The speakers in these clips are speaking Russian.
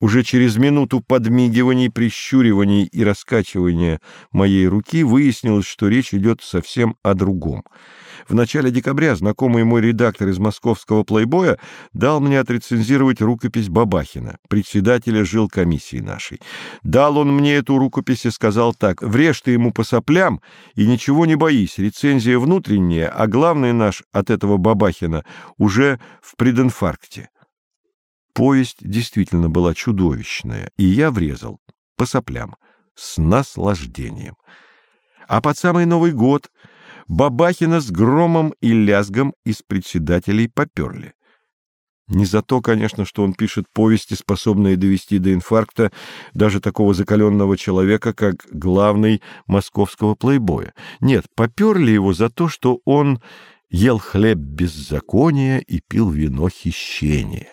Уже через минуту подмигиваний, прищуриваний и раскачивания моей руки выяснилось, что речь идет совсем о другом. В начале декабря знакомый мой редактор из московского «Плейбоя» дал мне отрецензировать рукопись Бабахина, председателя жил комиссии нашей. Дал он мне эту рукопись и сказал так, «Врежь ты ему по соплям и ничего не боись, рецензия внутренняя, а главный наш от этого Бабахина уже в прединфаркте». Повесть действительно была чудовищная, и я врезал по соплям с наслаждением. А под самый Новый год Бабахина с громом и лязгом из председателей поперли. Не за то, конечно, что он пишет повести, способные довести до инфаркта даже такого закаленного человека, как главный московского плейбоя. Нет, поперли его за то, что он ел хлеб беззакония и пил вино хищения.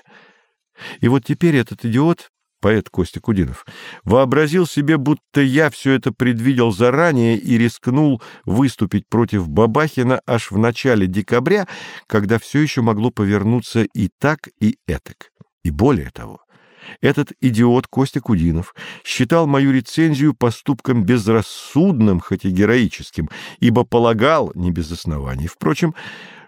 И вот теперь этот идиот, поэт Костя Кудинов, вообразил себе, будто я все это предвидел заранее и рискнул выступить против Бабахина аж в начале декабря, когда все еще могло повернуться и так, и этак. И более того, этот идиот Костя Кудинов считал мою рецензию поступком безрассудным, хоть и героическим, ибо полагал, не без оснований, впрочем,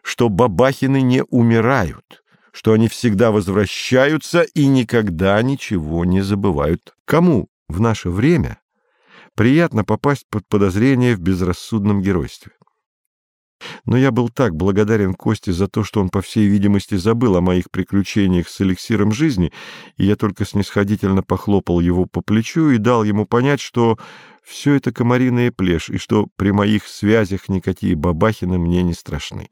что Бабахины не умирают, что они всегда возвращаются и никогда ничего не забывают. Кому в наше время приятно попасть под подозрение в безрассудном геройстве? Но я был так благодарен Косте за то, что он, по всей видимости, забыл о моих приключениях с эликсиром жизни, и я только снисходительно похлопал его по плечу и дал ему понять, что все это комариная плешь, и что при моих связях никакие бабахины мне не страшны.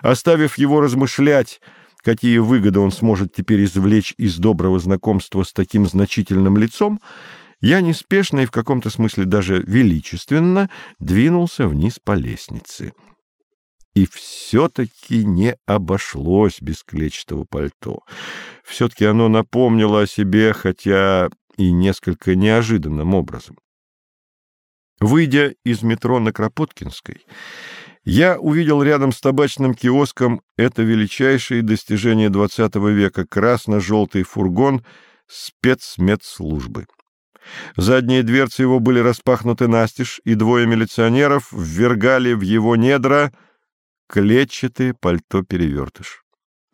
Оставив его размышлять какие выгоды он сможет теперь извлечь из доброго знакомства с таким значительным лицом, я неспешно и в каком-то смысле даже величественно двинулся вниз по лестнице. И все-таки не обошлось без клетчатого пальто. Все-таки оно напомнило о себе, хотя и несколько неожиданным образом. Выйдя из метро на Кропоткинской, я увидел рядом с табачным киоском это величайшее достижение XX века — красно-желтый фургон спецмедслужбы. Задние дверцы его были распахнуты настежь, и двое милиционеров ввергали в его недра клетчатые пальто-перевертыш.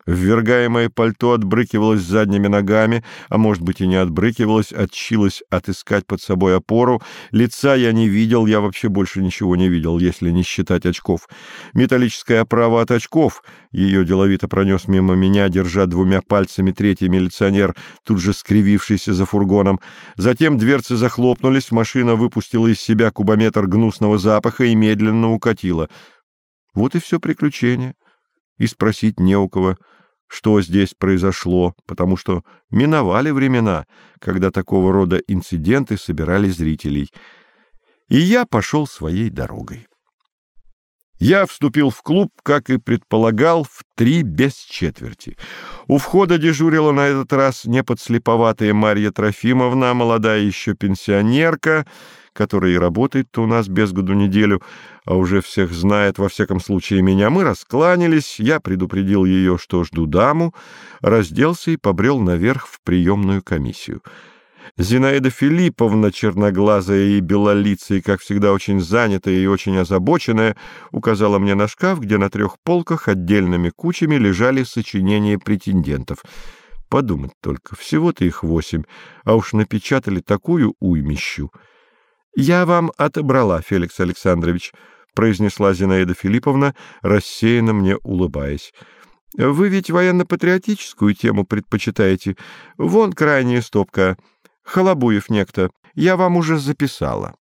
Ввергаемое пальто отбрыкивалось задними ногами, а может быть и не отбрыкивалось, отчилось отыскать под собой опору. Лица я не видел, я вообще больше ничего не видел, если не считать очков. Металлическая оправа от очков, ее деловито пронес мимо меня, держа двумя пальцами третий милиционер, тут же скривившийся за фургоном. Затем дверцы захлопнулись, машина выпустила из себя кубометр гнусного запаха и медленно укатила. Вот и все приключение. И спросить не у кого что здесь произошло, потому что миновали времена, когда такого рода инциденты собирали зрителей. И я пошел своей дорогой. Я вступил в клуб, как и предполагал, в три без четверти. У входа дежурила на этот раз неподслеповатая Марья Трофимовна, молодая еще пенсионерка, которая и работает-то у нас без году неделю, а уже всех знает, во всяком случае, меня. Мы раскланялись, я предупредил ее, что жду даму, разделся и побрел наверх в приемную комиссию. Зинаида Филипповна, черноглазая и белолицая, как всегда очень занятая и очень озабоченная, указала мне на шкаф, где на трех полках отдельными кучами лежали сочинения претендентов. Подумать только, всего-то их восемь, а уж напечатали такую уймищу. «Я вам отобрала, Феликс Александрович», — произнесла Зинаида Филипповна, рассеянно мне улыбаясь. «Вы ведь военно-патриотическую тему предпочитаете. Вон крайняя стопка. Халабуев некто. Я вам уже записала».